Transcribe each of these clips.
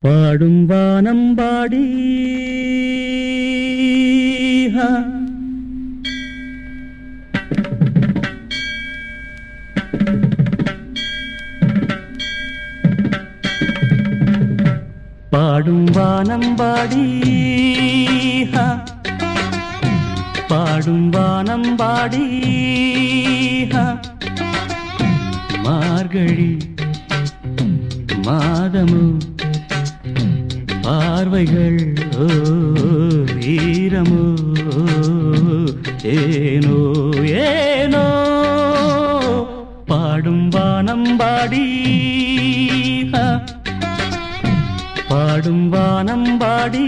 பாடும் வானம் பாடி. பாடும் வானம் பாடி. பாடும் வானம் பாடி. மார்கழி மாதமும் பார்வைகள் வீரமோ ஏனோ ஏனோ பாடும் வானம் பாடி பாடும் வானம் பாடி.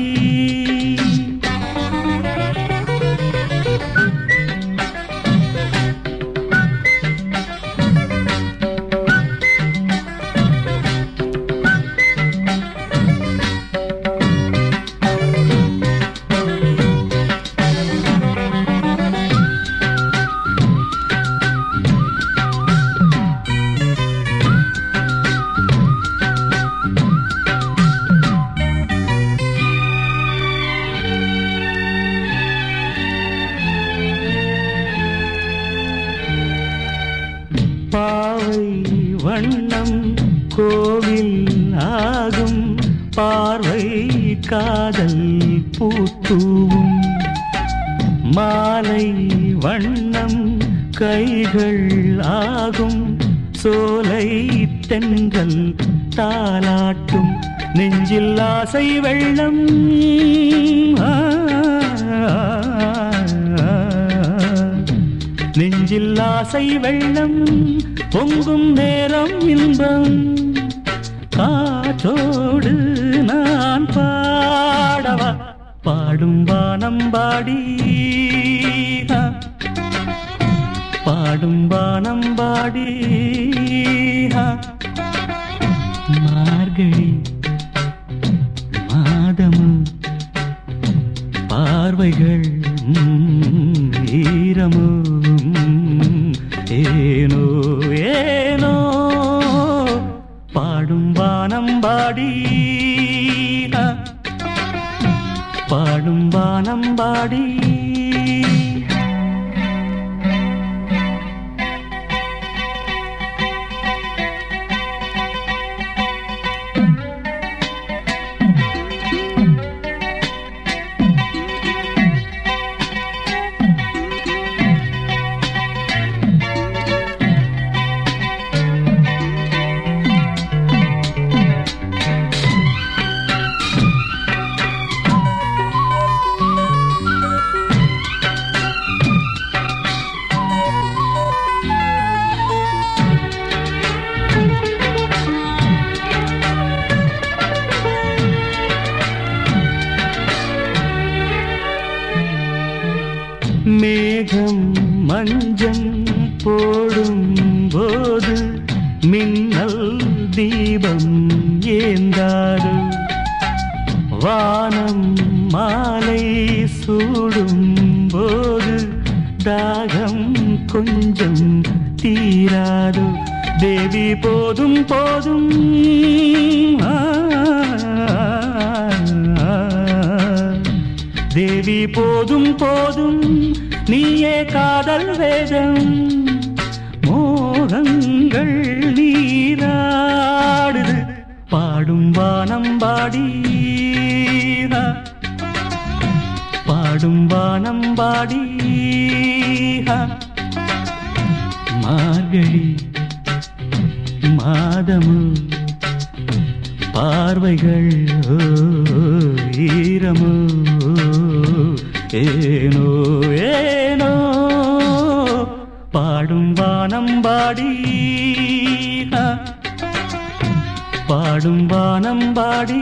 வண்ணம் கோவில் ஆகும். பார்வை காதல் பூத்தூவும். மாலை வண்ணம் கைகள் ஆகும். சோலை தென்றல் தாலாட்டும் நெஞ்சில் ஆசை வெள்ளம். ஆ, நெஞ்சில் ஆசை வெள்ளம் பொங்கும் நேரம் இன்பம். காற்றோடு நான் பாடவா பாடும் வானம்பாடி பாடி. பாடும் வானம்பாடி பாடி. மார்கழி மாதமும் பார்வைகள் ம், ஈரமும் ஏனோ ஏனோ? பாடும் வானம்பாடி பாடி பாடும் மேகம் மஞ்சம் போடும் போது மின்னல் தீபம் ஏந்தாரு வானம் மாலை சூடும் போது தாகம் கொஞ்சம் தீராது தேவி போதும் போதும் ஆ. போதும் போதும். நீயே காதல் வேதம் மோகங்கள் நீராடுது. பாடும் வானம்பாடி ஆ, பாடும் வானம்பாடி ஆ, மார்கழி மாதமு பார்வைகள் ஓ, ஈரமோ. ஏனோ ஏனோ பாடும் வானம்பாடி ஆ, பாடும் வானம்பாடி